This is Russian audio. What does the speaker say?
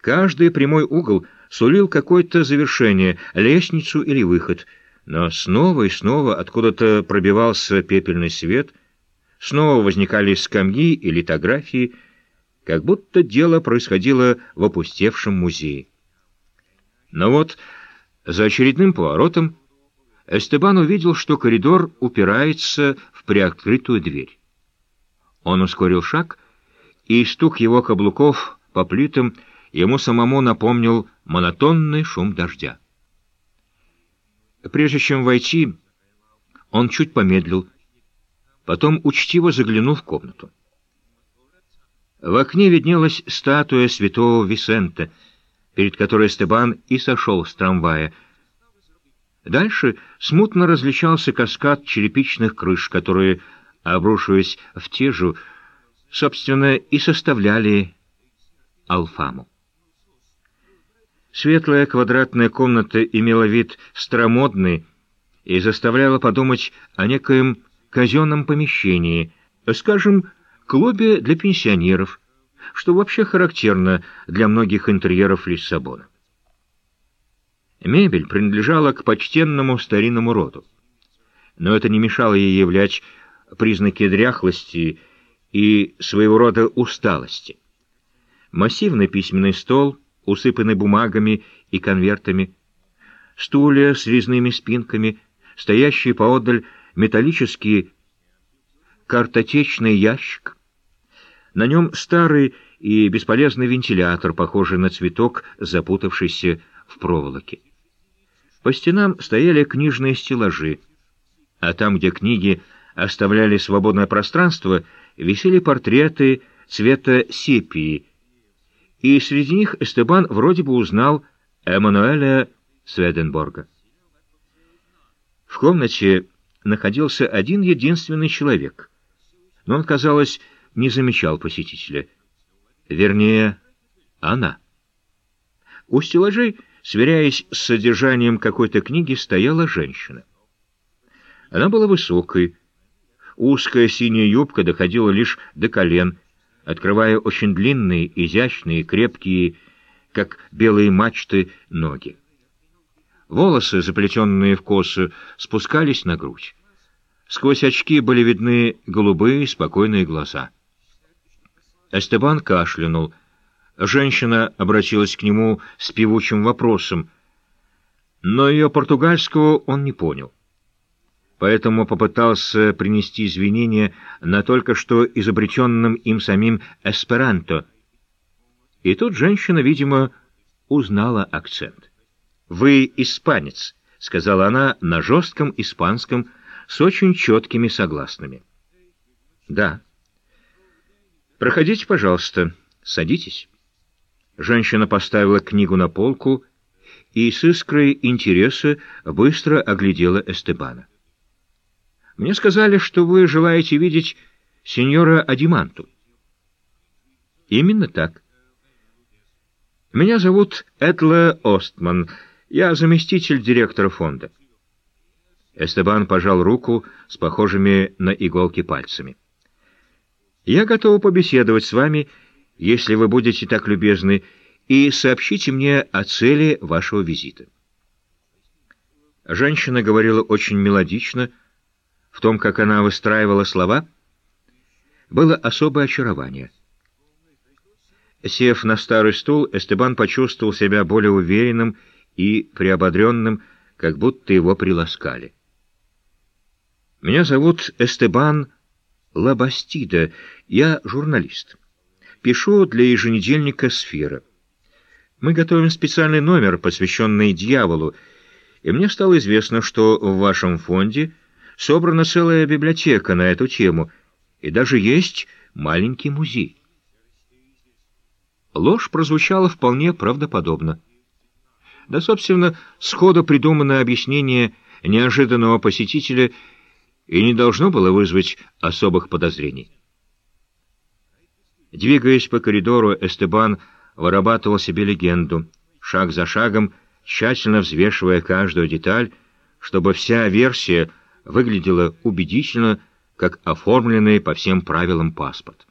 Каждый прямой угол сулил какое-то завершение, лестницу или выход, но снова и снова откуда-то пробивался пепельный свет, снова возникали скамьи и литографии, как будто дело происходило в опустевшем музее. Но вот за очередным поворотом Эстебан увидел, что коридор упирается в приоткрытую дверь. Он ускорил шаг, и стук его каблуков по плитам ему самому напомнил монотонный шум дождя. Прежде чем войти, он чуть помедлил, потом учтиво заглянул в комнату. В окне виднелась статуя святого Висента, перед которой Стебан и сошел с трамвая. Дальше смутно различался каскад черепичных крыш, которые, обрушиваясь в тежу, собственно, и составляли Алфаму. Светлая квадратная комната имела вид старомодный и заставляла подумать о некоем казенном помещении, скажем, клубе для пенсионеров, что вообще характерно для многих интерьеров Лиссабона. Мебель принадлежала к почтенному старинному роду, но это не мешало ей являть признаки дряхлости и своего рода усталости. Массивный письменный стол — усыпанный бумагами и конвертами, стулья с резными спинками, стоящий поодаль металлический картотечный ящик. На нем старый и бесполезный вентилятор, похожий на цветок, запутавшийся в проволоке. По стенам стояли книжные стеллажи, а там, где книги оставляли свободное пространство, висели портреты цвета сепии, и среди них Эстебан вроде бы узнал Эммануэля Сведенборга. В комнате находился один единственный человек, но он, казалось, не замечал посетителя. Вернее, она. У стеллажей, сверяясь с содержанием какой-то книги, стояла женщина. Она была высокой, узкая синяя юбка доходила лишь до колен, открывая очень длинные, изящные, крепкие, как белые мачты, ноги. Волосы, заплетенные в косы, спускались на грудь. Сквозь очки были видны голубые, спокойные глаза. Эстебан кашлянул. Женщина обратилась к нему с певучим вопросом, но ее португальского он не понял поэтому попытался принести извинения на только что изобретенном им самим эсперанто. И тут женщина, видимо, узнала акцент. «Вы испанец», — сказала она на жестком испанском с очень четкими согласными. «Да». «Проходите, пожалуйста, садитесь». Женщина поставила книгу на полку и с искрой интереса быстро оглядела Эстебана. Мне сказали, что вы желаете видеть сеньора Адиманту. Именно так. Меня зовут Этла Остман. Я заместитель директора фонда. Эстебан пожал руку с похожими на иголки пальцами. Я готов побеседовать с вами, если вы будете так любезны, и сообщите мне о цели вашего визита. Женщина говорила очень мелодично, в том, как она выстраивала слова, было особое очарование. Сев на старый стул, Эстебан почувствовал себя более уверенным и приободренным, как будто его приласкали. «Меня зовут Эстебан Лабастида, я журналист. Пишу для еженедельника «Сфера». Мы готовим специальный номер, посвященный дьяволу, и мне стало известно, что в вашем фонде собрана целая библиотека на эту тему, и даже есть маленький музей. Ложь прозвучала вполне правдоподобно. Да, собственно, сходу придуманное объяснение неожиданного посетителя и не должно было вызвать особых подозрений. Двигаясь по коридору, Эстебан вырабатывал себе легенду, шаг за шагом, тщательно взвешивая каждую деталь, чтобы вся версия — выглядело убедительно, как оформленный по всем правилам паспорт.